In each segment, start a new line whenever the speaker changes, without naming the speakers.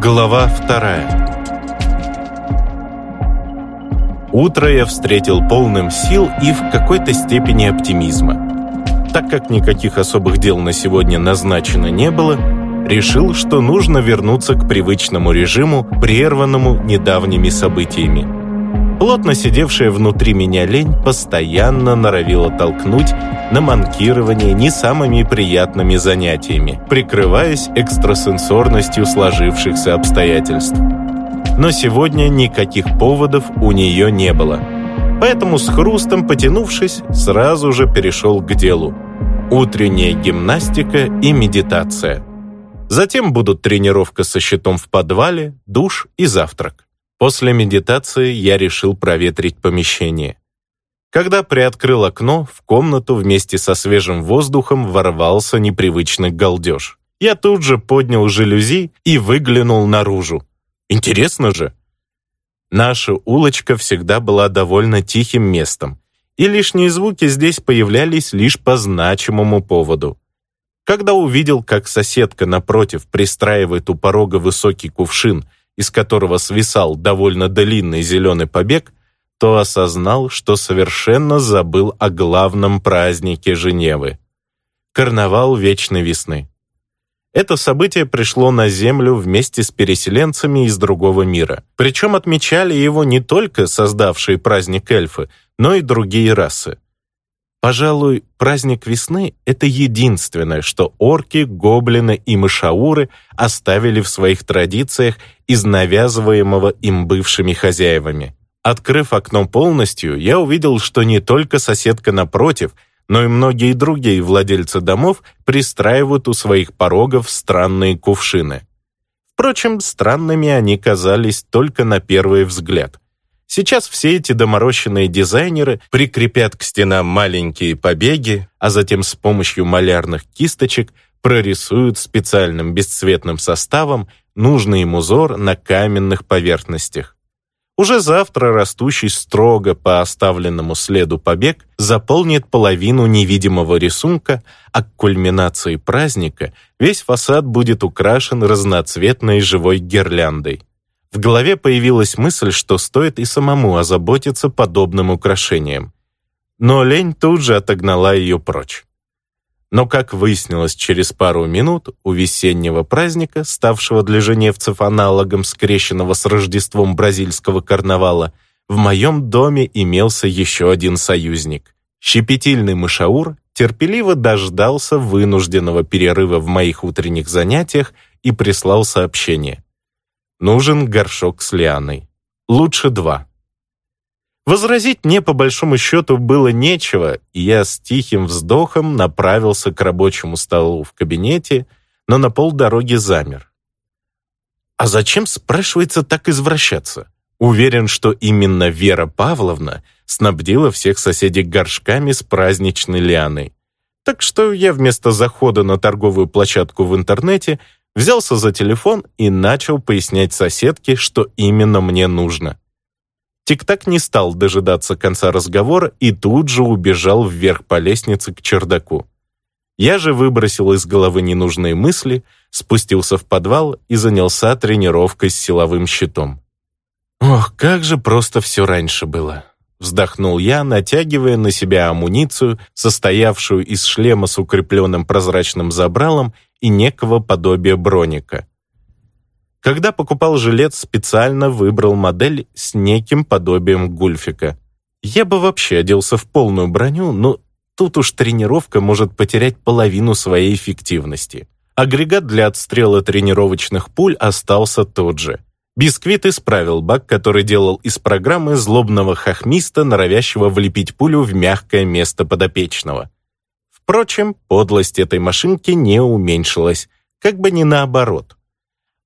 Глава вторая Утро я встретил полным сил и в какой-то степени оптимизма. Так как никаких особых дел на сегодня назначено не было, решил, что нужно вернуться к привычному режиму, прерванному недавними событиями. Плотно сидевшая внутри меня лень постоянно норовила толкнуть на манкирование не самыми приятными занятиями, прикрываясь экстрасенсорностью сложившихся обстоятельств. Но сегодня никаких поводов у нее не было. Поэтому с хрустом потянувшись, сразу же перешел к делу. Утренняя гимнастика и медитация. Затем будут тренировка со щитом в подвале, душ и завтрак. После медитации я решил проветрить помещение. Когда приоткрыл окно, в комнату вместе со свежим воздухом ворвался непривычный галдеж. Я тут же поднял жалюзи и выглянул наружу. Интересно же. Наша улочка всегда была довольно тихим местом, и лишние звуки здесь появлялись лишь по значимому поводу. Когда увидел, как соседка напротив пристраивает у порога высокий кувшин из которого свисал довольно длинный зеленый побег, то осознал, что совершенно забыл о главном празднике Женевы – карнавал Вечной Весны. Это событие пришло на Землю вместе с переселенцами из другого мира. Причем отмечали его не только создавшие праздник эльфы, но и другие расы. Пожалуй, праздник весны — это единственное, что орки, гоблины и мышауры оставили в своих традициях из навязываемого им бывшими хозяевами. Открыв окно полностью, я увидел, что не только соседка напротив, но и многие другие владельцы домов пристраивают у своих порогов странные кувшины. Впрочем, странными они казались только на первый взгляд — Сейчас все эти доморощенные дизайнеры прикрепят к стенам маленькие побеги, а затем с помощью малярных кисточек прорисуют специальным бесцветным составом нужный им узор на каменных поверхностях. Уже завтра растущий строго по оставленному следу побег заполнит половину невидимого рисунка, а к кульминации праздника весь фасад будет украшен разноцветной живой гирляндой. В голове появилась мысль, что стоит и самому озаботиться подобным украшением. Но лень тут же отогнала ее прочь. Но, как выяснилось через пару минут, у весеннего праздника, ставшего для женевцев аналогом скрещенного с Рождеством бразильского карнавала, в моем доме имелся еще один союзник. Щепетильный мышаур терпеливо дождался вынужденного перерыва в моих утренних занятиях и прислал сообщение. Нужен горшок с лианой. Лучше два. Возразить мне по большому счету было нечего, и я с тихим вздохом направился к рабочему столу в кабинете, но на полдороги замер. А зачем, спрашивается, так извращаться? Уверен, что именно Вера Павловна снабдила всех соседей горшками с праздничной лианой. Так что я вместо захода на торговую площадку в интернете взялся за телефон и начал пояснять соседке, что именно мне нужно. Тик-так не стал дожидаться конца разговора и тут же убежал вверх по лестнице к чердаку. Я же выбросил из головы ненужные мысли, спустился в подвал и занялся тренировкой с силовым щитом. Ох, как же просто все раньше было. Вздохнул я, натягивая на себя амуницию, состоявшую из шлема с укрепленным прозрачным забралом и некого подобия броника. Когда покупал жилет, специально выбрал модель с неким подобием гульфика. Я бы вообще оделся в полную броню, но тут уж тренировка может потерять половину своей эффективности. Агрегат для отстрела тренировочных пуль остался тот же. Бисквит исправил баг, который делал из программы злобного хохмиста, норовящего влепить пулю в мягкое место подопечного. Впрочем, подлость этой машинки не уменьшилась, как бы не наоборот.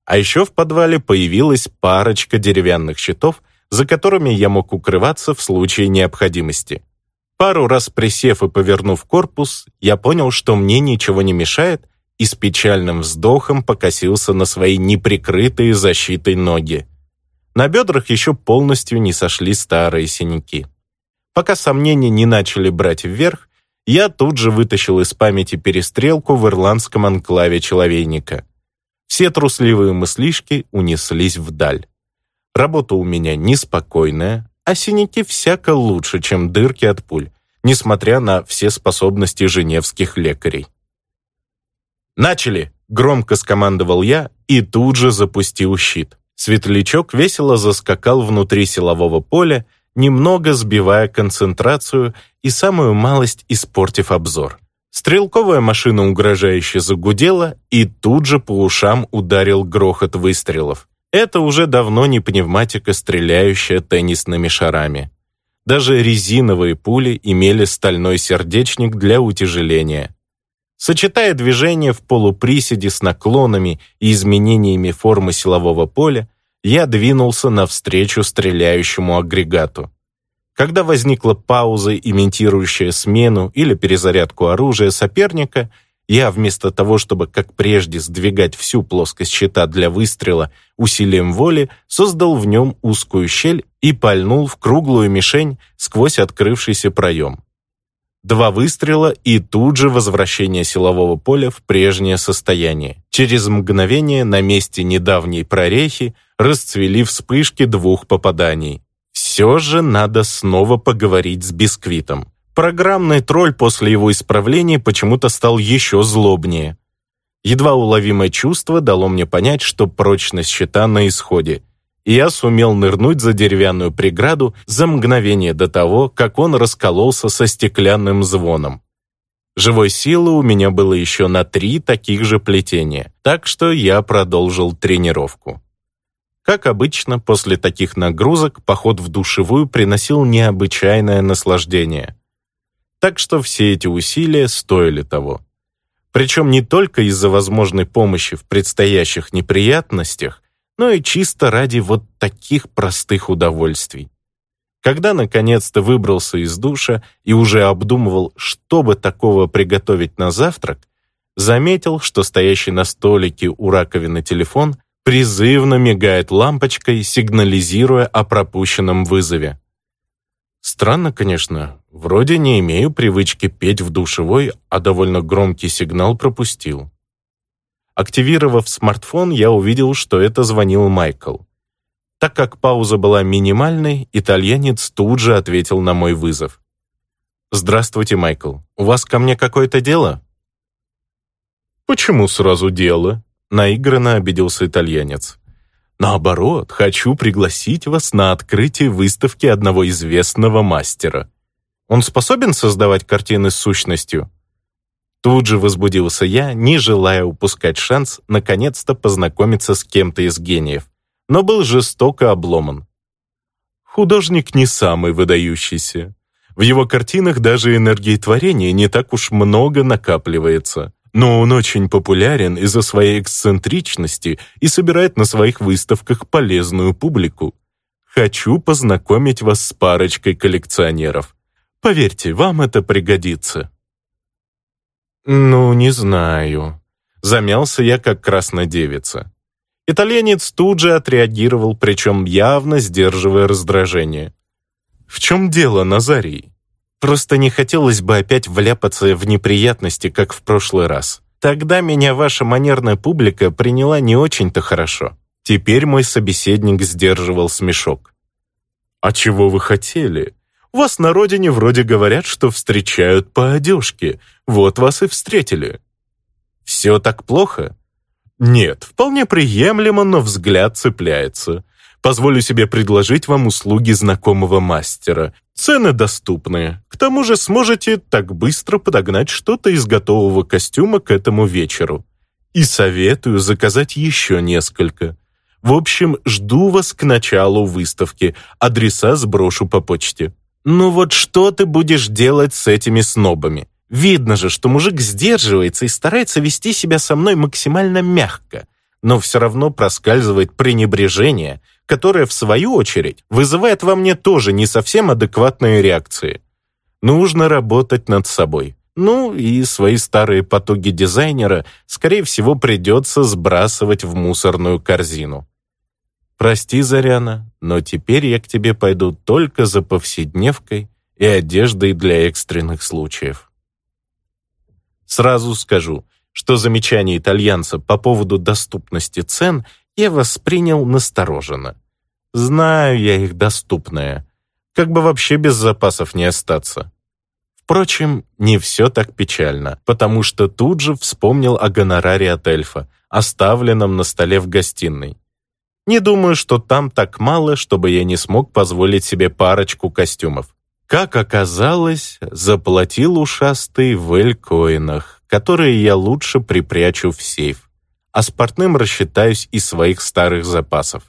А еще в подвале появилась парочка деревянных щитов, за которыми я мог укрываться в случае необходимости. Пару раз присев и повернув корпус, я понял, что мне ничего не мешает, и с печальным вздохом покосился на свои неприкрытые защитой ноги. На бедрах еще полностью не сошли старые синяки. Пока сомнения не начали брать вверх, я тут же вытащил из памяти перестрелку в ирландском анклаве Человейника. Все трусливые мыслишки унеслись вдаль. Работа у меня неспокойная, а синяки всяко лучше, чем дырки от пуль, несмотря на все способности женевских лекарей. «Начали!» — громко скомандовал я и тут же запустил щит. Светлячок весело заскакал внутри силового поля, немного сбивая концентрацию и самую малость испортив обзор. Стрелковая машина угрожающе загудела, и тут же по ушам ударил грохот выстрелов. Это уже давно не пневматика, стреляющая теннисными шарами. Даже резиновые пули имели стальной сердечник для утяжеления. Сочетая движение в полуприседе с наклонами и изменениями формы силового поля, я двинулся навстречу стреляющему агрегату. Когда возникла пауза, имитирующая смену или перезарядку оружия соперника, я вместо того, чтобы, как прежде, сдвигать всю плоскость щита для выстрела усилием воли, создал в нем узкую щель и пальнул в круглую мишень сквозь открывшийся проем. Два выстрела и тут же возвращение силового поля в прежнее состояние. Через мгновение на месте недавней прорехи расцвели вспышки двух попаданий. Все же надо снова поговорить с Бисквитом. Программный тролль после его исправления почему-то стал еще злобнее. Едва уловимое чувство дало мне понять, что прочность щита на исходе – и я сумел нырнуть за деревянную преграду за мгновение до того, как он раскололся со стеклянным звоном. Живой силы у меня было еще на три таких же плетения, так что я продолжил тренировку. Как обычно, после таких нагрузок поход в душевую приносил необычайное наслаждение. Так что все эти усилия стоили того. Причем не только из-за возможной помощи в предстоящих неприятностях, но и чисто ради вот таких простых удовольствий. Когда наконец-то выбрался из душа и уже обдумывал, что бы такого приготовить на завтрак, заметил, что стоящий на столике у раковины телефон призывно мигает лампочкой, сигнализируя о пропущенном вызове. Странно, конечно, вроде не имею привычки петь в душевой, а довольно громкий сигнал пропустил. Активировав смартфон, я увидел, что это звонил Майкл. Так как пауза была минимальной, итальянец тут же ответил на мой вызов. «Здравствуйте, Майкл. У вас ко мне какое-то дело?» «Почему сразу дело?» — наигранно обиделся итальянец. «Наоборот, хочу пригласить вас на открытие выставки одного известного мастера. Он способен создавать картины с сущностью?» Тут же возбудился я, не желая упускать шанс наконец-то познакомиться с кем-то из гениев, но был жестоко обломан. Художник не самый выдающийся. В его картинах даже энергии творения не так уж много накапливается. Но он очень популярен из-за своей эксцентричности и собирает на своих выставках полезную публику. Хочу познакомить вас с парочкой коллекционеров. Поверьте, вам это пригодится. «Ну, не знаю». Замялся я, как краснодевица. Итальянец тут же отреагировал, причем явно сдерживая раздражение. «В чем дело, Назарий? Просто не хотелось бы опять вляпаться в неприятности, как в прошлый раз. Тогда меня ваша манерная публика приняла не очень-то хорошо». Теперь мой собеседник сдерживал смешок. «А чего вы хотели? Вас на родине вроде говорят, что встречают по одежке. Вот вас и встретили». «Все так плохо?» «Нет, вполне приемлемо, но взгляд цепляется. Позволю себе предложить вам услуги знакомого мастера. Цены доступные. К тому же сможете так быстро подогнать что-то из готового костюма к этому вечеру. И советую заказать еще несколько. В общем, жду вас к началу выставки. Адреса сброшу по почте». «Ну вот что ты будешь делать с этими снобами? Видно же, что мужик сдерживается и старается вести себя со мной максимально мягко, но все равно проскальзывает пренебрежение, которое, в свою очередь, вызывает во мне тоже не совсем адекватные реакции. Нужно работать над собой. Ну и свои старые потуги дизайнера, скорее всего, придется сбрасывать в мусорную корзину. «Прости, Заряна, но теперь я к тебе пойду только за повседневкой и одеждой для экстренных случаев». Сразу скажу, что замечание итальянца по поводу доступности цен я воспринял настороженно. Знаю я их доступное. Как бы вообще без запасов не остаться. Впрочем, не все так печально, потому что тут же вспомнил о гонораре от эльфа, оставленном на столе в гостиной. Не думаю, что там так мало, чтобы я не смог позволить себе парочку костюмов. Как оказалось, заплатил ушастый в элькоинах, которые я лучше припрячу в сейф, а спортным рассчитаюсь из своих старых запасов.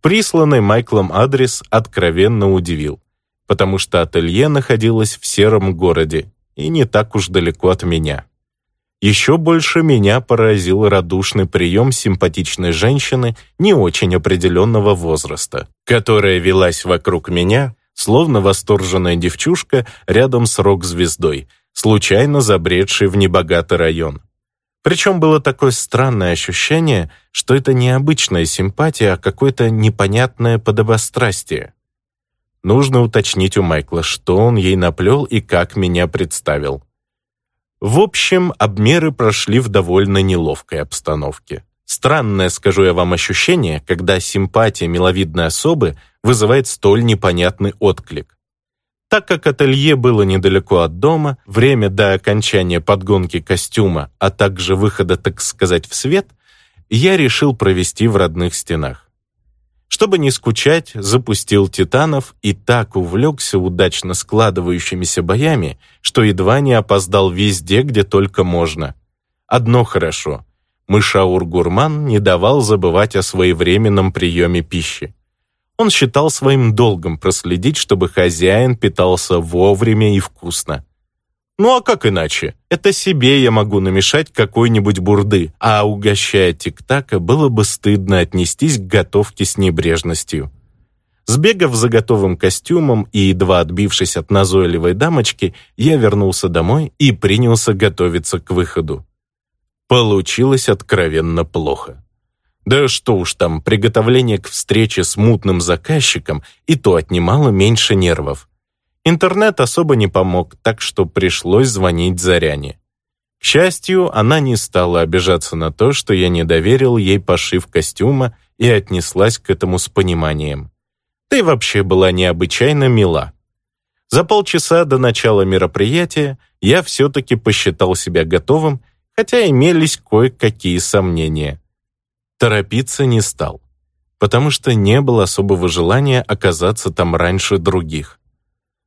Присланный Майклом адрес откровенно удивил, потому что ателье находилось в сером городе и не так уж далеко от меня. Еще больше меня поразил радушный прием симпатичной женщины не очень определенного возраста, которая велась вокруг меня, словно восторженная девчушка рядом с рок-звездой, случайно забредшей в небогатый район. Причем было такое странное ощущение, что это не обычная симпатия, а какое-то непонятное подобострастие. Нужно уточнить у Майкла, что он ей наплел и как меня представил. В общем, обмеры прошли в довольно неловкой обстановке. Странное, скажу я вам, ощущение, когда симпатия миловидной особы вызывает столь непонятный отклик. Так как ателье было недалеко от дома, время до окончания подгонки костюма, а также выхода, так сказать, в свет, я решил провести в родных стенах. Чтобы не скучать, запустил титанов и так увлекся удачно складывающимися боями, что едва не опоздал везде, где только можно. Одно хорошо. Мышаур-гурман не давал забывать о своевременном приеме пищи. Он считал своим долгом проследить, чтобы хозяин питался вовремя и вкусно. Ну а как иначе? Это себе я могу намешать какой-нибудь бурды, а угощая тик-така, было бы стыдно отнестись к готовке с небрежностью. Сбегав за готовым костюмом и едва отбившись от назойливой дамочки, я вернулся домой и принялся готовиться к выходу. Получилось откровенно плохо. Да что уж там, приготовление к встрече с мутным заказчиком и то отнимало меньше нервов. Интернет особо не помог, так что пришлось звонить Заряне. К счастью, она не стала обижаться на то, что я не доверил ей пошив костюма и отнеслась к этому с пониманием. И вообще была необычайно мила. За полчаса до начала мероприятия я все-таки посчитал себя готовым, хотя имелись кое-какие сомнения. Торопиться не стал, потому что не было особого желания оказаться там раньше других.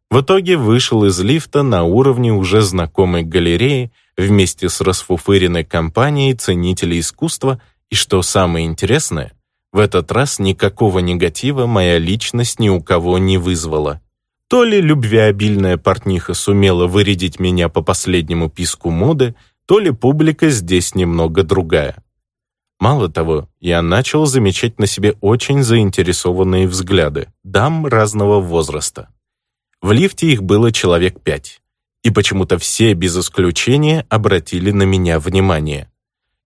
В итоге вышел из лифта на уровне уже знакомой галереи вместе с расфуфыренной компанией ценителей искусства, и что самое интересное, в этот раз никакого негатива моя личность ни у кого не вызвала. То ли любвеобильная портниха сумела вырядить меня по последнему писку моды, то ли публика здесь немного другая. Мало того, я начал замечать на себе очень заинтересованные взгляды дам разного возраста. В лифте их было человек пять. И почему-то все без исключения обратили на меня внимание.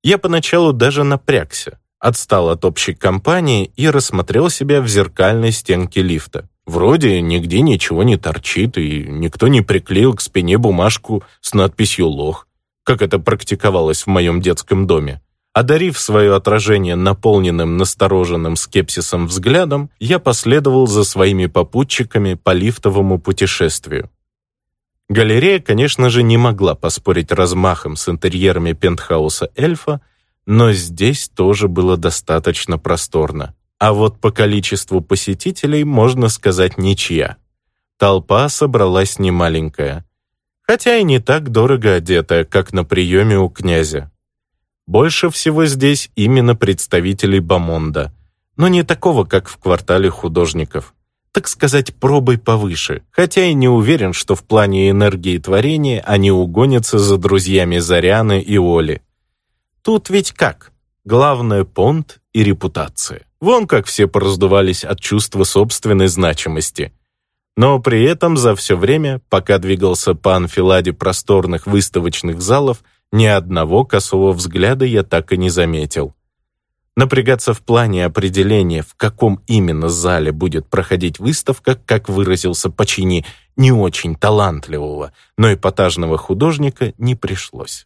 Я поначалу даже напрягся, отстал от общей компании и рассмотрел себя в зеркальной стенке лифта. Вроде нигде ничего не торчит, и никто не приклеил к спине бумажку с надписью «Лох», как это практиковалось в моем детском доме. Одарив свое отражение наполненным настороженным скепсисом взглядом, я последовал за своими попутчиками по лифтовому путешествию. Галерея, конечно же, не могла поспорить размахом с интерьерами пентхауса эльфа, но здесь тоже было достаточно просторно. А вот по количеству посетителей, можно сказать, ничья. Толпа собралась немаленькая, хотя и не так дорого одетая, как на приеме у князя. Больше всего здесь именно представителей Бамонда, но не такого, как в квартале художников. Так сказать, пробой повыше, хотя и не уверен, что в плане энергии творения они угонятся за друзьями Заряны и Оли. Тут ведь как? Главное — понт и репутация. Вон как все пораздувались от чувства собственной значимости. Но при этом за все время, пока двигался по анфиладе просторных выставочных залов, ни одного косого взгляда я так и не заметил. Напрягаться в плане определения, в каком именно зале будет проходить выставка, как выразился Пачини, не очень талантливого, но эпатажного художника, не пришлось.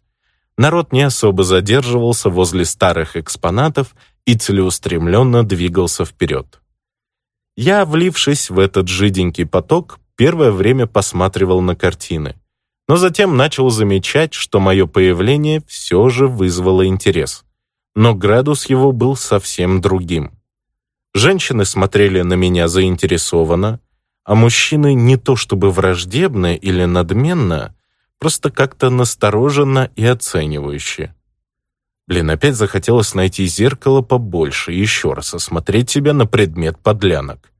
Народ не особо задерживался возле старых экспонатов и целеустремленно двигался вперед. Я, влившись в этот жиденький поток, первое время посматривал на картины, но затем начал замечать, что мое появление все же вызвало интерес. Но градус его был совсем другим. Женщины смотрели на меня заинтересованно, а мужчины не то чтобы враждебно или надменно, просто как-то настороженно и оценивающе. Блин, опять захотелось найти зеркало побольше и еще раз осмотреть себя на предмет подлянок.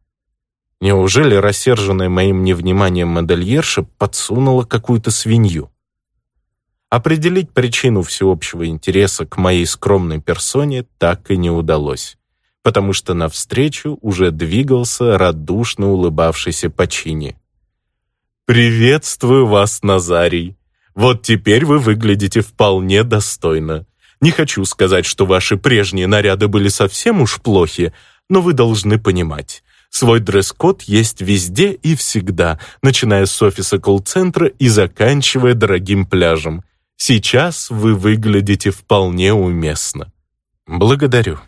Неужели рассерженная моим невниманием модельерша подсунула какую-то свинью? Определить причину всеобщего интереса к моей скромной персоне так и не удалось, потому что навстречу уже двигался радушно улыбавшийся Пачини. «Приветствую вас, Назарий. Вот теперь вы выглядите вполне достойно. Не хочу сказать, что ваши прежние наряды были совсем уж плохи, но вы должны понимать, свой дресс-код есть везде и всегда, начиная с офиса колл-центра и заканчивая дорогим пляжем. Сейчас вы выглядите вполне уместно. Благодарю.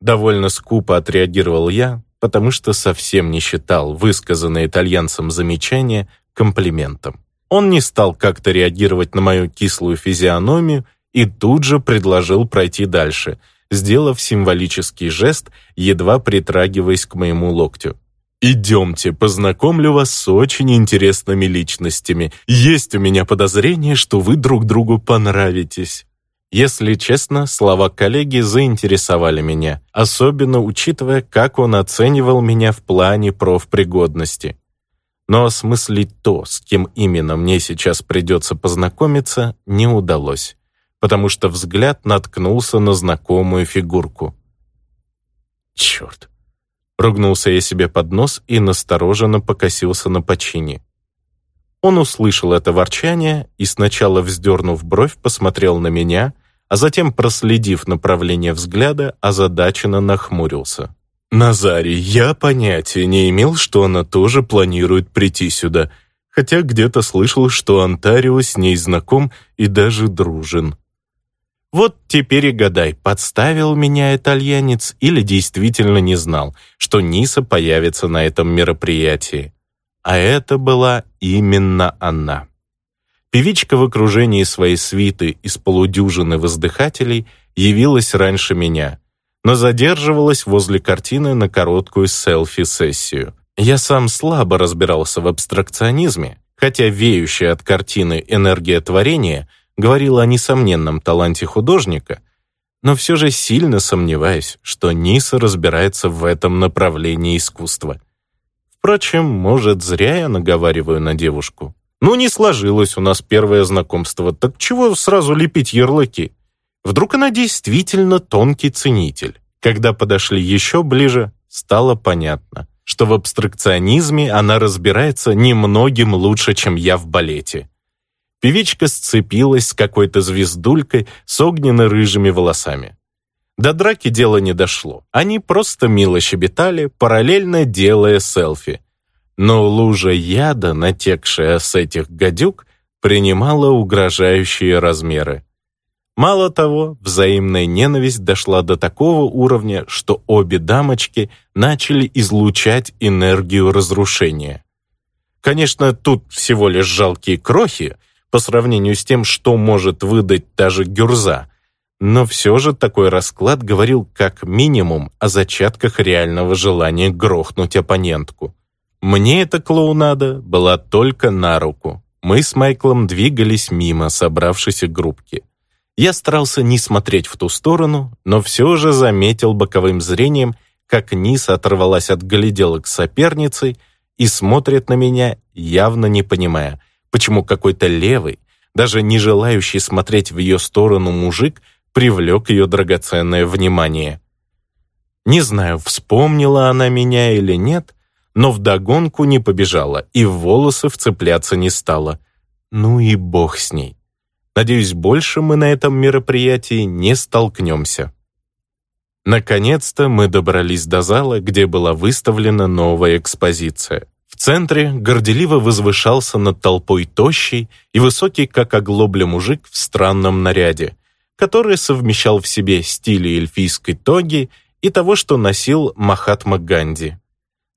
Довольно скупо отреагировал я, потому что совсем не считал высказанное итальянцем замечание комплиментом. Он не стал как-то реагировать на мою кислую физиономию и тут же предложил пройти дальше, сделав символический жест, едва притрагиваясь к моему локтю. «Идемте, познакомлю вас с очень интересными личностями. Есть у меня подозрение, что вы друг другу понравитесь». Если честно, слова коллеги заинтересовали меня, особенно учитывая, как он оценивал меня в плане профпригодности. Но осмыслить то, с кем именно мне сейчас придется познакомиться, не удалось, потому что взгляд наткнулся на знакомую фигурку. «Черт!» Ругнулся я себе под нос и настороженно покосился на почине. Он услышал это ворчание и, сначала вздернув бровь, посмотрел на меня, а затем, проследив направление взгляда, озадаченно нахмурился. «Назарий, я понятия не имел, что она тоже планирует прийти сюда, хотя где-то слышал, что Антарио с ней знаком и даже дружен». Вот теперь и гадай, подставил меня итальянец или действительно не знал, что Ниса появится на этом мероприятии. А это была именно она. Певичка в окружении своей свиты из полудюжины воздыхателей явилась раньше меня, но задерживалась возле картины на короткую селфи-сессию. Я сам слабо разбирался в абстракционизме, хотя веющая от картины энергия творения говорила о несомненном таланте художника, но все же сильно сомневаюсь, что Ниса разбирается в этом направлении искусства. Впрочем, может, зря я наговариваю на девушку. Ну, не сложилось у нас первое знакомство, так чего сразу лепить ярлыки? Вдруг она действительно тонкий ценитель? Когда подошли еще ближе, стало понятно, что в абстракционизме она разбирается немногим лучше, чем я в балете. Певичка сцепилась с какой-то звездулькой с огненно-рыжими волосами. До драки дело не дошло. Они просто мило щебетали, параллельно делая селфи но лужа яда, натекшая с этих гадюк, принимала угрожающие размеры. Мало того, взаимная ненависть дошла до такого уровня, что обе дамочки начали излучать энергию разрушения. Конечно, тут всего лишь жалкие крохи по сравнению с тем, что может выдать даже гюрза, но все же такой расклад говорил как минимум о зачатках реального желания грохнуть оппонентку. Мне эта клоунада была только на руку. Мы с Майклом двигались мимо собравшейся группки. Я старался не смотреть в ту сторону, но все же заметил боковым зрением, как Низ оторвалась от гляделок соперницей и смотрит на меня, явно не понимая, почему какой-то левый, даже не желающий смотреть в ее сторону мужик, привлек ее драгоценное внимание. Не знаю, вспомнила она меня или нет, но вдогонку не побежала и в волосы вцепляться не стала. Ну и бог с ней. Надеюсь, больше мы на этом мероприятии не столкнемся. Наконец-то мы добрались до зала, где была выставлена новая экспозиция. В центре горделиво возвышался над толпой тощий и высокий, как оглобля мужик в странном наряде, который совмещал в себе стили эльфийской тоги и того, что носил Махатма Ганди.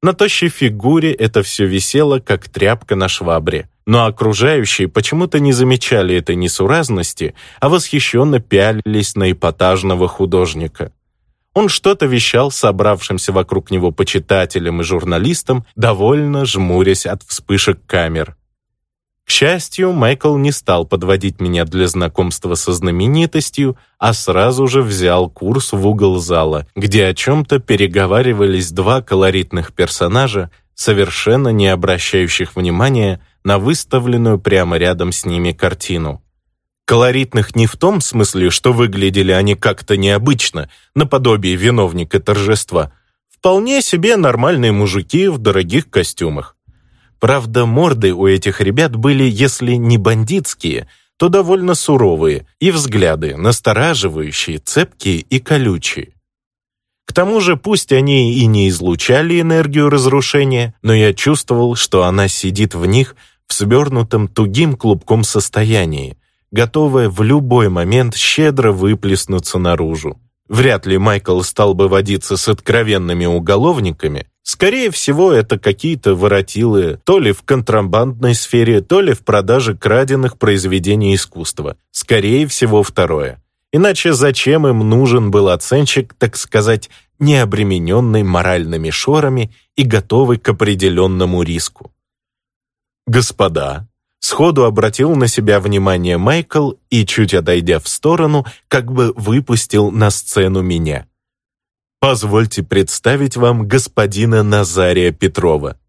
На тощей фигуре это все висело, как тряпка на швабре. Но окружающие почему-то не замечали этой несуразности, а восхищенно пялились на эпатажного художника. Он что-то вещал собравшимся вокруг него почитателям и журналистам, довольно жмурясь от вспышек камер. К счастью, Майкл не стал подводить меня для знакомства со знаменитостью, а сразу же взял курс в угол зала, где о чем-то переговаривались два колоритных персонажа, совершенно не обращающих внимания на выставленную прямо рядом с ними картину. Колоритных не в том смысле, что выглядели они как-то необычно, наподобие виновника торжества. Вполне себе нормальные мужики в дорогих костюмах. Правда, морды у этих ребят были, если не бандитские, то довольно суровые, и взгляды настораживающие, цепкие и колючие. К тому же, пусть они и не излучали энергию разрушения, но я чувствовал, что она сидит в них в свернутом тугим клубком состоянии, готовая в любой момент щедро выплеснуться наружу. Вряд ли Майкл стал бы водиться с откровенными уголовниками. Скорее всего, это какие-то воротилы, то ли в контрабандной сфере, то ли в продаже краденных произведений искусства. Скорее всего, второе. Иначе зачем им нужен был оценщик, так сказать, не обремененный моральными шорами и готовый к определенному риску? «Господа», Сходу обратил на себя внимание Майкл и, чуть отойдя в сторону, как бы выпустил на сцену меня. «Позвольте представить вам господина Назария Петрова».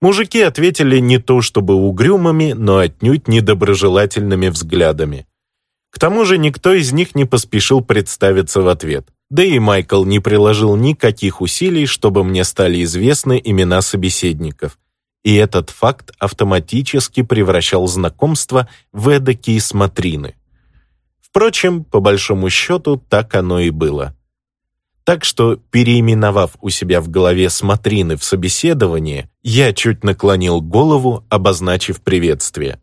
Мужики ответили не то чтобы угрюмыми, но отнюдь недоброжелательными взглядами. К тому же никто из них не поспешил представиться в ответ. Да и Майкл не приложил никаких усилий, чтобы мне стали известны имена собеседников и этот факт автоматически превращал знакомство в эдакие смотрины. Впрочем, по большому счету, так оно и было. Так что, переименовав у себя в голове смотрины в собеседование, я чуть наклонил голову, обозначив приветствие.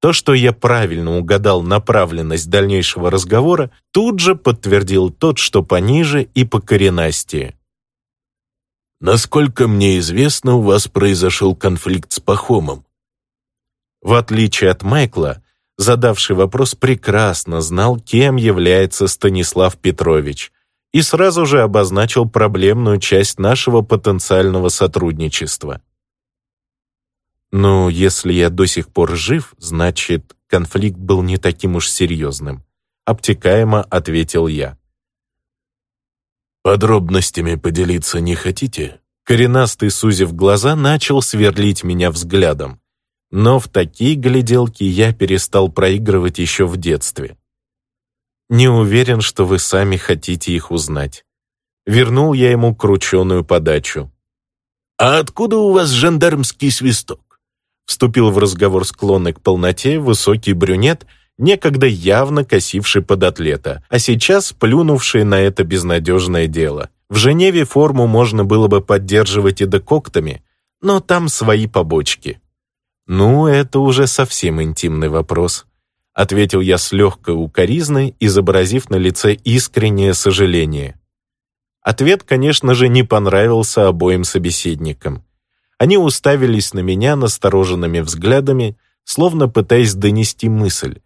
То, что я правильно угадал направленность дальнейшего разговора, тут же подтвердил тот, что пониже и покоренастее. Насколько мне известно, у вас произошел конфликт с Пахомом. В отличие от Майкла, задавший вопрос прекрасно знал, кем является Станислав Петрович, и сразу же обозначил проблемную часть нашего потенциального сотрудничества. «Ну, если я до сих пор жив, значит, конфликт был не таким уж серьезным», обтекаемо ответил я. «Подробностями поделиться не хотите?» Коренастый, сузив глаза, начал сверлить меня взглядом. Но в такие гляделки я перестал проигрывать еще в детстве. Не уверен, что вы сами хотите их узнать. Вернул я ему крученую подачу. «А откуда у вас жандармский свисток?» Вступил в разговор склонный к полноте высокий брюнет — некогда явно косивший под атлета, а сейчас плюнувший на это безнадежное дело. В Женеве форму можно было бы поддерживать и декоктами, но там свои побочки. «Ну, это уже совсем интимный вопрос», — ответил я с легкой укоризной, изобразив на лице искреннее сожаление. Ответ, конечно же, не понравился обоим собеседникам. Они уставились на меня настороженными взглядами, словно пытаясь донести мысль.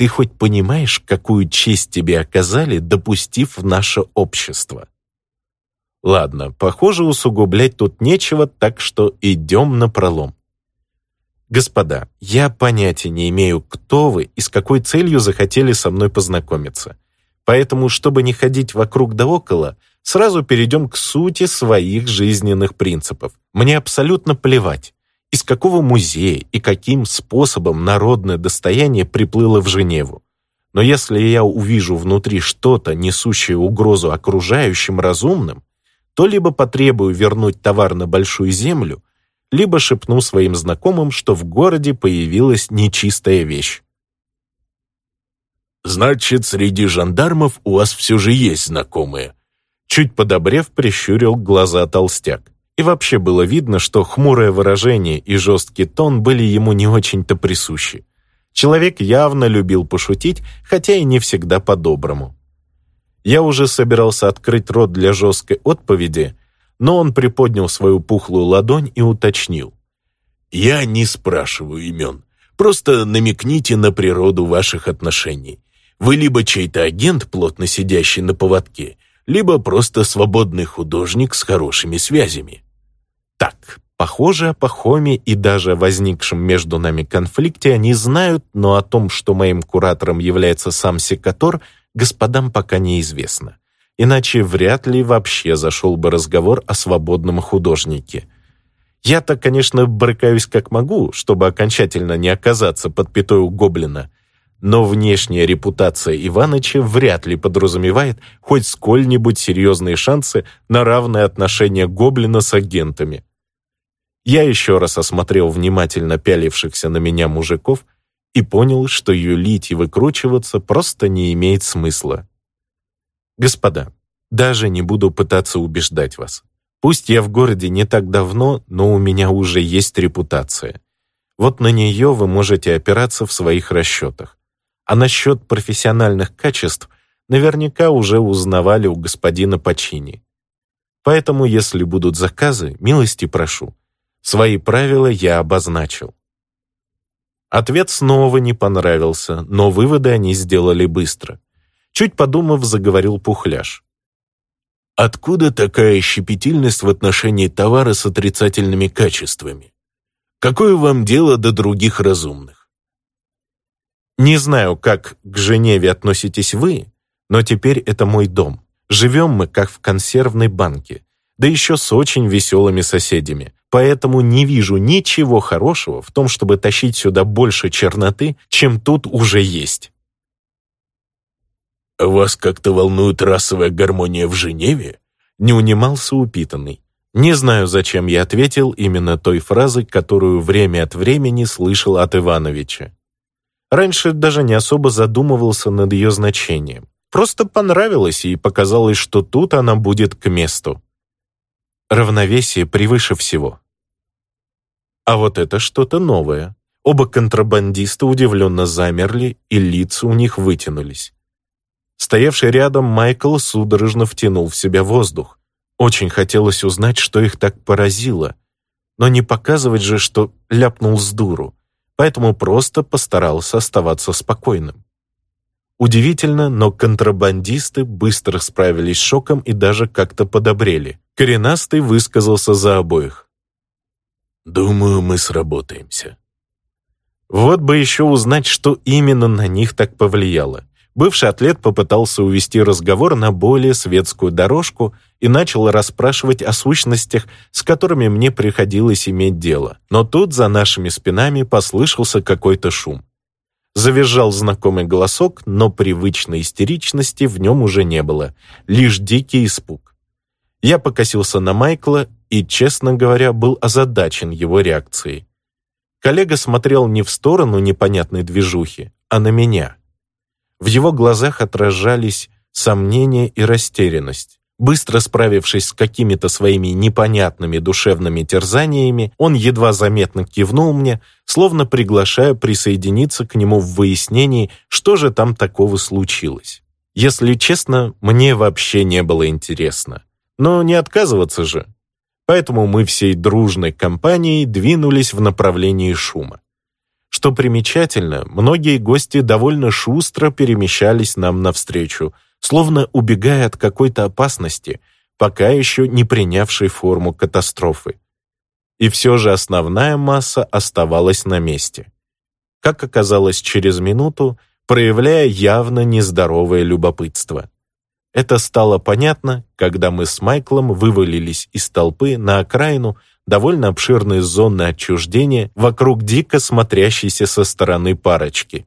Ты хоть понимаешь, какую честь тебе оказали, допустив в наше общество? Ладно, похоже, усугублять тут нечего, так что идем на пролом. Господа, я понятия не имею, кто вы и с какой целью захотели со мной познакомиться. Поэтому, чтобы не ходить вокруг да около, сразу перейдем к сути своих жизненных принципов. Мне абсолютно плевать, из какого музея и каким способом народное достояние приплыло в Женеву. Но если я увижу внутри что-то, несущее угрозу окружающим разумным, то либо потребую вернуть товар на Большую Землю, либо шепну своим знакомым, что в городе появилась нечистая вещь. «Значит, среди жандармов у вас все же есть знакомые?» Чуть подобрев, прищурил глаза толстяк. И вообще было видно, что хмурое выражение и жесткий тон были ему не очень-то присущи. Человек явно любил пошутить, хотя и не всегда по-доброму. Я уже собирался открыть рот для жесткой отповеди, но он приподнял свою пухлую ладонь и уточнил. «Я не спрашиваю имен. Просто намекните на природу ваших отношений. Вы либо чей-то агент, плотно сидящий на поводке, либо просто свободный художник с хорошими связями». Так, похоже, о Пахоме и даже возникшем между нами конфликте они знают, но о том, что моим куратором является сам Секатор, господам пока неизвестно. Иначе вряд ли вообще зашел бы разговор о свободном художнике. Я-то, конечно, брыкаюсь как могу, чтобы окончательно не оказаться под пятой у гоблина, но внешняя репутация Иваныча вряд ли подразумевает хоть сколь-нибудь серьезные шансы на равное отношение гоблина с агентами. Я еще раз осмотрел внимательно пялившихся на меня мужиков и понял, что юлить и выкручиваться просто не имеет смысла. Господа, даже не буду пытаться убеждать вас. Пусть я в городе не так давно, но у меня уже есть репутация. Вот на нее вы можете опираться в своих расчетах. А насчет профессиональных качеств наверняка уже узнавали у господина Пачини. Поэтому, если будут заказы, милости прошу. Свои правила я обозначил. Ответ снова не понравился, но выводы они сделали быстро. Чуть подумав, заговорил Пухляш. «Откуда такая щепетильность в отношении товара с отрицательными качествами? Какое вам дело до других разумных?» «Не знаю, как к Женеве относитесь вы, но теперь это мой дом. Живем мы, как в консервной банке да еще с очень веселыми соседями. Поэтому не вижу ничего хорошего в том, чтобы тащить сюда больше черноты, чем тут уже есть. «Вас как-то волнует расовая гармония в Женеве?» Не унимался упитанный. Не знаю, зачем я ответил именно той фразой, которую время от времени слышал от Ивановича. Раньше даже не особо задумывался над ее значением. Просто понравилось и показалось, что тут она будет к месту. Равновесие превыше всего. А вот это что-то новое. Оба контрабандиста удивленно замерли, и лица у них вытянулись. Стоявший рядом Майкл судорожно втянул в себя воздух. Очень хотелось узнать, что их так поразило. Но не показывать же, что ляпнул с дуру, поэтому просто постарался оставаться спокойным. Удивительно, но контрабандисты быстро справились с шоком и даже как-то подобрели. Коренастый высказался за обоих. «Думаю, мы сработаемся». Вот бы еще узнать, что именно на них так повлияло. Бывший атлет попытался увести разговор на более светскую дорожку и начал расспрашивать о сущностях, с которыми мне приходилось иметь дело. Но тут за нашими спинами послышался какой-то шум. Завизжал знакомый голосок, но привычной истеричности в нем уже не было, лишь дикий испуг. Я покосился на Майкла и, честно говоря, был озадачен его реакцией. Коллега смотрел не в сторону непонятной движухи, а на меня. В его глазах отражались сомнения и растерянность. Быстро справившись с какими-то своими непонятными душевными терзаниями, он едва заметно кивнул мне, словно приглашая присоединиться к нему в выяснении, что же там такого случилось. Если честно, мне вообще не было интересно. Но не отказываться же. Поэтому мы всей дружной компанией двинулись в направлении шума. Что примечательно, многие гости довольно шустро перемещались нам навстречу – словно убегая от какой-то опасности, пока еще не принявшей форму катастрофы. И все же основная масса оставалась на месте. Как оказалось через минуту, проявляя явно нездоровое любопытство. Это стало понятно, когда мы с Майклом вывалились из толпы на окраину довольно обширной зоны отчуждения вокруг дико смотрящейся со стороны парочки.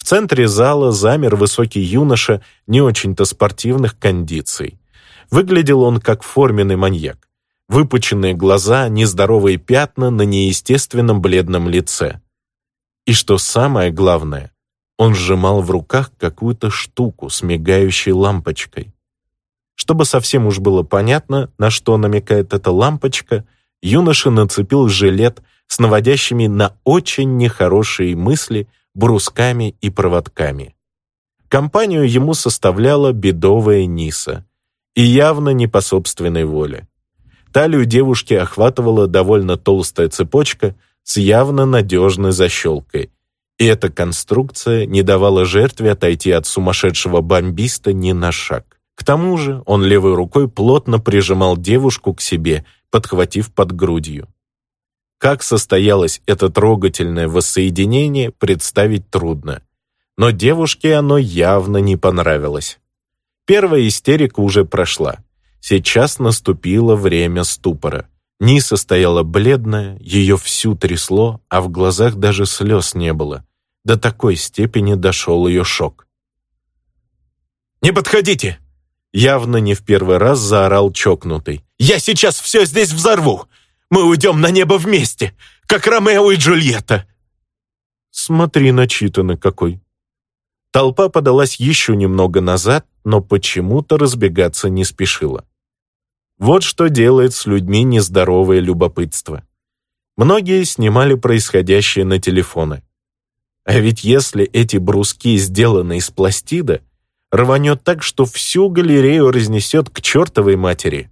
В центре зала замер высокий юноша не очень-то спортивных кондиций. Выглядел он как форменный маньяк. Выпученные глаза, нездоровые пятна на неестественном бледном лице. И что самое главное, он сжимал в руках какую-то штуку с мигающей лампочкой. Чтобы совсем уж было понятно, на что намекает эта лампочка, юноша нацепил жилет с наводящими на очень нехорошие мысли брусками и проводками. Компанию ему составляла бедовая Ниса, и явно не по собственной воле. Талию девушки охватывала довольно толстая цепочка с явно надежной защелкой, и эта конструкция не давала жертве отойти от сумасшедшего бомбиста ни на шаг. К тому же он левой рукой плотно прижимал девушку к себе, подхватив под грудью. Как состоялось это трогательное воссоединение, представить трудно. Но девушке оно явно не понравилось. Первая истерика уже прошла. Сейчас наступило время ступора. Ниса стояла бледная, ее всю трясло, а в глазах даже слез не было. До такой степени дошел ее шок. «Не подходите!» Явно не в первый раз заорал чокнутый. «Я сейчас все здесь взорву! Мы уйдем на небо вместе, как Ромео и Джульетта!» Смотри, начитанный какой. Толпа подалась еще немного назад, но почему-то разбегаться не спешила. Вот что делает с людьми нездоровое любопытство. Многие снимали происходящее на телефоны. А ведь если эти бруски сделаны из пластида, рванет так, что всю галерею разнесет к чертовой матери.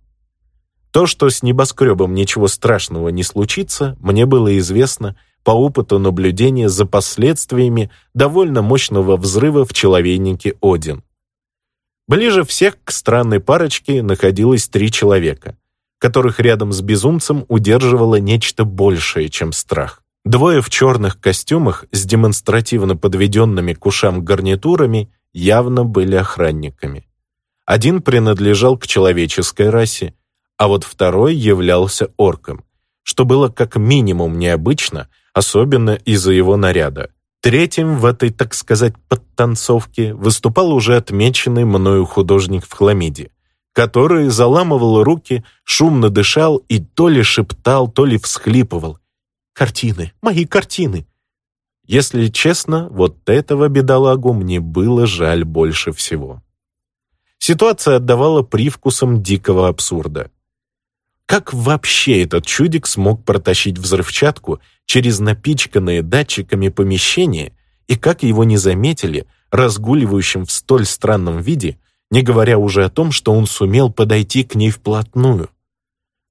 То, что с небоскребом ничего страшного не случится, мне было известно по опыту наблюдения за последствиями довольно мощного взрыва в человейнике Один. Ближе всех к странной парочке находилось три человека, которых рядом с безумцем удерживало нечто большее, чем страх. Двое в черных костюмах с демонстративно подведенными к ушам гарнитурами явно были охранниками. Один принадлежал к человеческой расе, а вот второй являлся орком, что было как минимум необычно, особенно из-за его наряда. Третьим в этой, так сказать, подтанцовке выступал уже отмеченный мною художник в хламиде, который заламывал руки, шумно дышал и то ли шептал, то ли всхлипывал. «Картины! Мои картины!» Если честно, вот этого бедолагу мне было жаль больше всего. Ситуация отдавала привкусом дикого абсурда. Как вообще этот чудик смог протащить взрывчатку через напичканные датчиками помещение и как его не заметили, разгуливающим в столь странном виде, не говоря уже о том, что он сумел подойти к ней вплотную?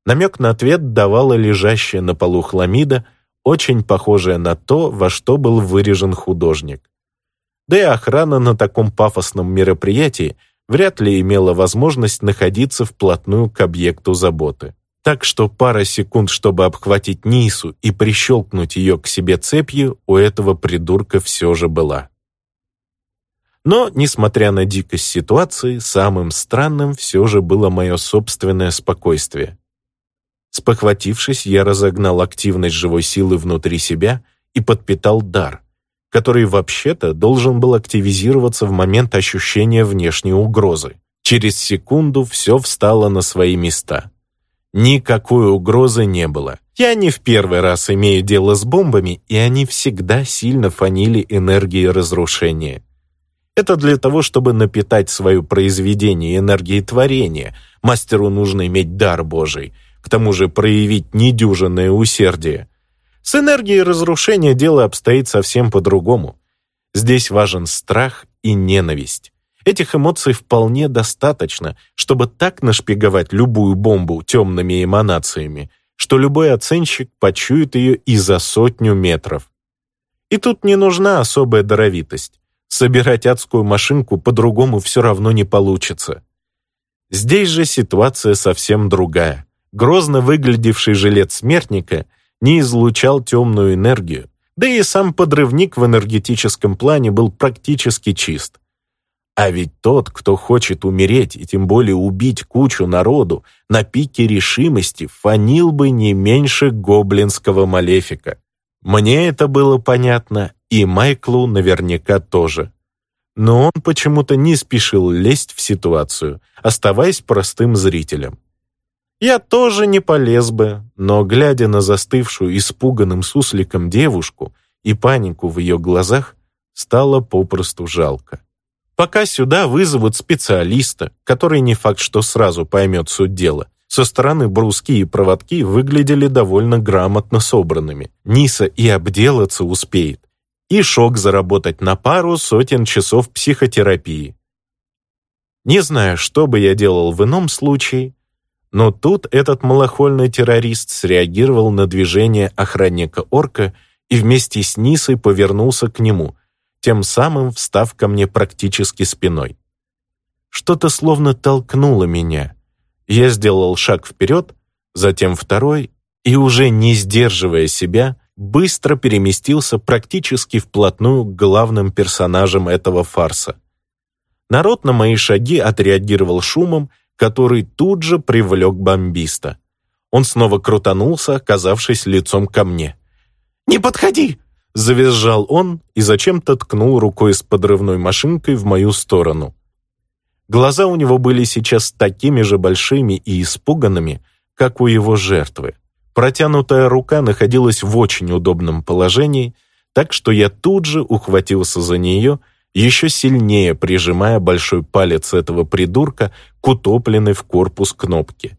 Намек на ответ давала лежащая на полу хламида, очень похожая на то, во что был вырежен художник. Да и охрана на таком пафосном мероприятии вряд ли имела возможность находиться вплотную к объекту заботы так что пара секунд, чтобы обхватить Нису и прищелкнуть ее к себе цепью, у этого придурка все же была. Но, несмотря на дикость ситуации, самым странным все же было мое собственное спокойствие. Спохватившись, я разогнал активность живой силы внутри себя и подпитал дар, который вообще-то должен был активизироваться в момент ощущения внешней угрозы. Через секунду все встало на свои места. Никакой угрозы не было. Я не в первый раз имею дело с бомбами, и они всегда сильно фанили энергией разрушения. Это для того, чтобы напитать свое произведение энергией творения. Мастеру нужно иметь дар Божий, к тому же проявить недюжинное усердие. С энергией разрушения дело обстоит совсем по-другому. Здесь важен страх и ненависть. Этих эмоций вполне достаточно, чтобы так нашпиговать любую бомбу темными эманациями, что любой оценщик почует ее и за сотню метров. И тут не нужна особая даровитость. Собирать адскую машинку по-другому все равно не получится. Здесь же ситуация совсем другая. Грозно выглядевший жилет смертника не излучал темную энергию, да и сам подрывник в энергетическом плане был практически чист. А ведь тот, кто хочет умереть и тем более убить кучу народу, на пике решимости фанил бы не меньше гоблинского малефика. Мне это было понятно, и Майклу наверняка тоже. Но он почему-то не спешил лезть в ситуацию, оставаясь простым зрителем. Я тоже не полез бы, но, глядя на застывшую испуганным сусликом девушку и панику в ее глазах, стало попросту жалко. Пока сюда вызовут специалиста, который не факт, что сразу поймет суть дела. Со стороны бруски и проводки выглядели довольно грамотно собранными. Ниса и обделаться успеет. И шок заработать на пару сотен часов психотерапии. Не знаю, что бы я делал в ином случае, но тут этот малохольный террорист среагировал на движение охранника-орка и вместе с Нисой повернулся к нему, тем самым встав ко мне практически спиной. Что-то словно толкнуло меня. Я сделал шаг вперед, затем второй, и уже не сдерживая себя, быстро переместился практически вплотную к главным персонажам этого фарса. Народ на мои шаги отреагировал шумом, который тут же привлек бомбиста. Он снова крутанулся, оказавшись лицом ко мне. «Не подходи!» — завизжал он и зачем-то ткнул рукой с подрывной машинкой в мою сторону. Глаза у него были сейчас такими же большими и испуганными, как у его жертвы. Протянутая рука находилась в очень удобном положении, так что я тут же ухватился за нее, еще сильнее прижимая большой палец этого придурка к утопленной в корпус кнопки.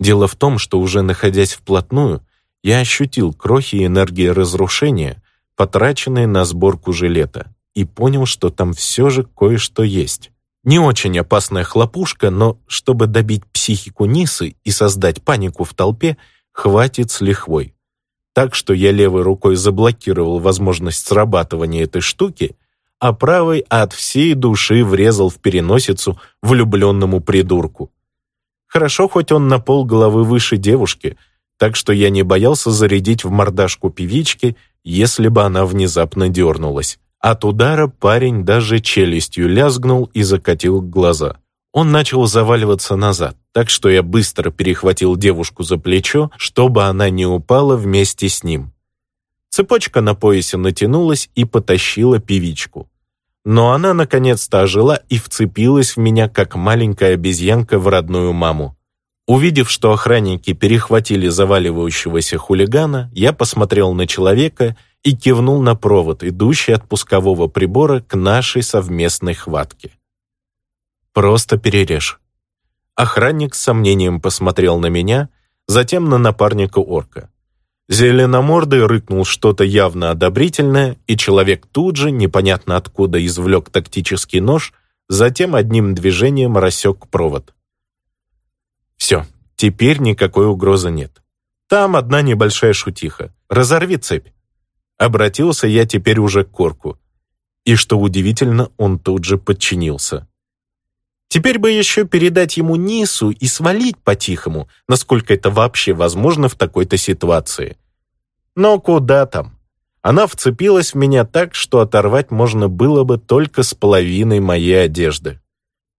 Дело в том, что уже находясь вплотную, я ощутил крохи энергии разрушения, потраченные на сборку жилета, и понял, что там все же кое-что есть. Не очень опасная хлопушка, но чтобы добить психику Нисы и создать панику в толпе, хватит с лихвой. Так что я левой рукой заблокировал возможность срабатывания этой штуки, а правой от всей души врезал в переносицу влюбленному придурку. Хорошо, хоть он на пол головы выше девушки, так что я не боялся зарядить в мордашку певички, если бы она внезапно дернулась. От удара парень даже челюстью лязгнул и закатил глаза. Он начал заваливаться назад, так что я быстро перехватил девушку за плечо, чтобы она не упала вместе с ним. Цепочка на поясе натянулась и потащила певичку. Но она наконец-то ожила и вцепилась в меня, как маленькая обезьянка в родную маму. Увидев, что охранники перехватили заваливающегося хулигана, я посмотрел на человека и кивнул на провод, идущий от пускового прибора к нашей совместной хватке. Просто перережь». Охранник с сомнением посмотрел на меня, затем на напарника орка. Зеленомордый рыкнул что-то явно одобрительное, и человек тут же, непонятно откуда, извлек тактический нож, затем одним движением рассек провод. Все, теперь никакой угрозы нет. Там одна небольшая шутиха. Разорви цепь. Обратился я теперь уже к Корку. И что удивительно, он тут же подчинился. Теперь бы еще передать ему Нису и свалить по-тихому, насколько это вообще возможно в такой-то ситуации. Но куда там? Она вцепилась в меня так, что оторвать можно было бы только с половиной моей одежды.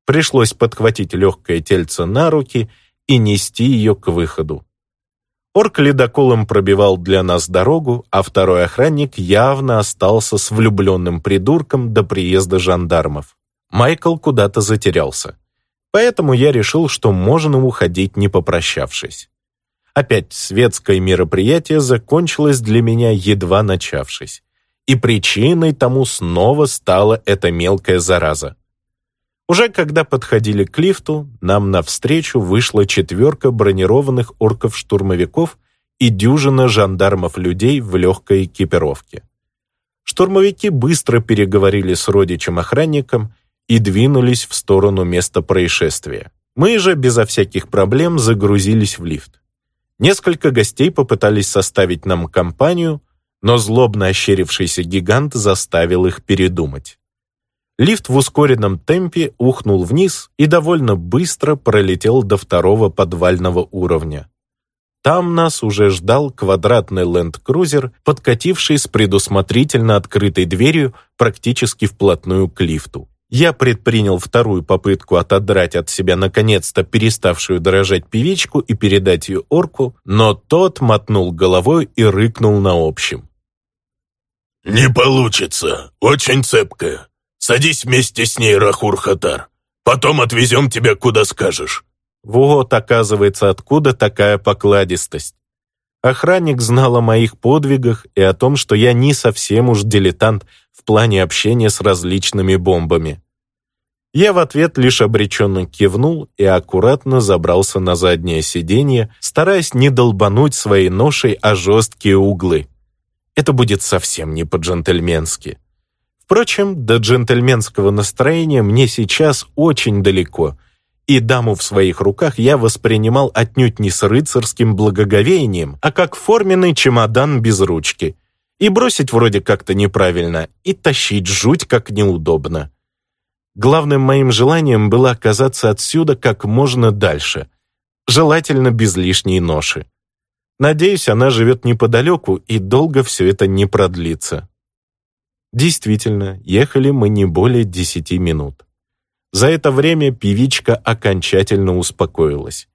Пришлось подхватить легкое тельце на руки и нести ее к выходу. Орк ледоколом пробивал для нас дорогу, а второй охранник явно остался с влюбленным придурком до приезда жандармов. Майкл куда-то затерялся. Поэтому я решил, что можно уходить, не попрощавшись. Опять светское мероприятие закончилось для меня, едва начавшись. И причиной тому снова стала эта мелкая зараза. Уже когда подходили к лифту, нам навстречу вышла четверка бронированных орков-штурмовиков и дюжина жандармов-людей в легкой экипировке. Штурмовики быстро переговорили с родичем-охранником и двинулись в сторону места происшествия. Мы же безо всяких проблем загрузились в лифт. Несколько гостей попытались составить нам компанию, но злобно ощерившийся гигант заставил их передумать. Лифт в ускоренном темпе ухнул вниз и довольно быстро пролетел до второго подвального уровня. Там нас уже ждал квадратный ленд-крузер, подкативший с предусмотрительно открытой дверью практически вплотную к лифту. Я предпринял вторую попытку отодрать от себя наконец-то переставшую дорожать певичку и передать ее орку, но тот мотнул головой и рыкнул на общем.
«Не получится. Очень цепкая. Садись вместе с ней, Рахур-Хатар. Потом отвезем тебя, куда скажешь».
Вот, оказывается, откуда такая покладистость. Охранник знал о моих подвигах и о том, что я не совсем уж дилетант в плане общения с различными бомбами. Я в ответ лишь обреченно кивнул и аккуратно забрался на заднее сиденье, стараясь не долбануть своей ношей о жесткие углы. Это будет совсем не по-джентльменски. Впрочем, до джентльменского настроения мне сейчас очень далеко, и даму в своих руках я воспринимал отнюдь не с рыцарским благоговением, а как форменный чемодан без ручки. И бросить вроде как-то неправильно, и тащить жуть как неудобно. Главным моим желанием было оказаться отсюда как можно дальше, желательно без лишней ноши. Надеюсь, она живет неподалеку, и долго все это не продлится. Действительно, ехали мы не более десяти минут. За это время певичка окончательно успокоилась.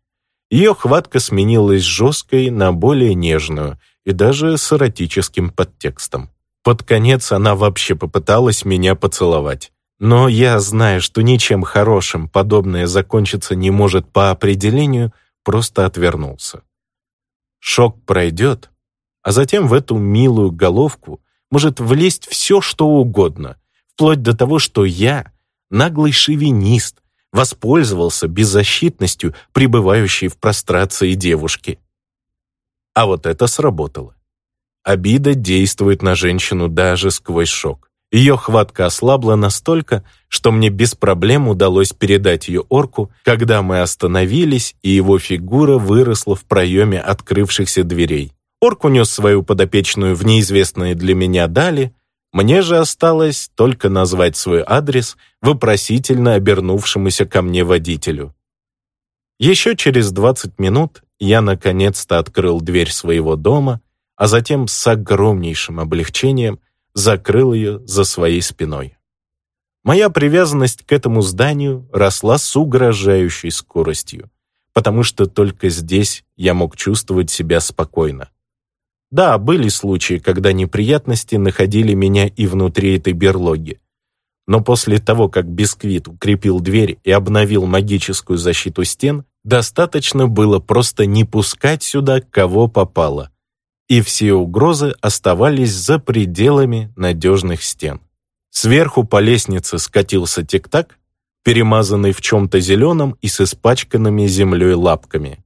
Ее хватка сменилась жесткой на более нежную и даже с эротическим подтекстом. Под конец она вообще попыталась меня поцеловать. Но я, зная, что ничем хорошим подобное закончиться не может по определению, просто отвернулся. Шок пройдет, а затем в эту милую головку может влезть все, что угодно, вплоть до того, что я, наглый шовинист, воспользовался беззащитностью пребывающей в прострации девушки. А вот это сработало. Обида действует на женщину даже сквозь шок. Ее хватка ослабла настолько, что мне без проблем удалось передать ее орку, когда мы остановились, и его фигура выросла в проеме открывшихся дверей. Орк унес свою подопечную в неизвестные для меня дали, мне же осталось только назвать свой адрес вопросительно обернувшемуся ко мне водителю. Еще через 20 минут я наконец-то открыл дверь своего дома, а затем с огромнейшим облегчением закрыл ее за своей спиной. Моя привязанность к этому зданию росла с угрожающей скоростью, потому что только здесь я мог чувствовать себя спокойно. Да, были случаи, когда неприятности находили меня и внутри этой берлоги. Но после того, как Бисквит укрепил дверь и обновил магическую защиту стен, достаточно было просто не пускать сюда кого попало, и все угрозы оставались за пределами надежных стен. Сверху по лестнице скатился тик-так, перемазанный в чем-то зеленом и с испачканными землей лапками.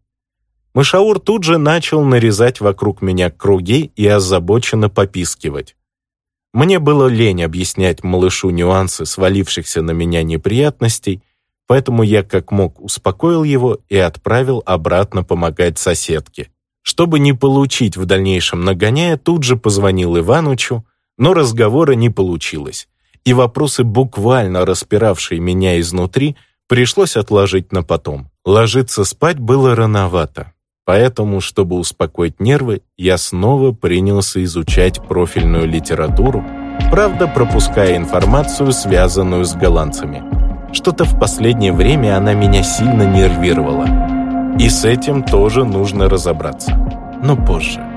Мышаур тут же начал нарезать вокруг меня круги и озабоченно попискивать. Мне было лень объяснять малышу нюансы свалившихся на меня неприятностей, поэтому я как мог успокоил его и отправил обратно помогать соседке. Чтобы не получить в дальнейшем нагоняя, тут же позвонил Иванычу, но разговора не получилось, и вопросы, буквально распиравшие меня изнутри, пришлось отложить на потом. Ложиться спать было рановато, поэтому, чтобы успокоить нервы, я снова принялся изучать профильную литературу, правда, пропуская информацию, связанную с голландцами. Что-то в последнее время она меня сильно нервировала. И с этим тоже нужно разобраться. Но позже.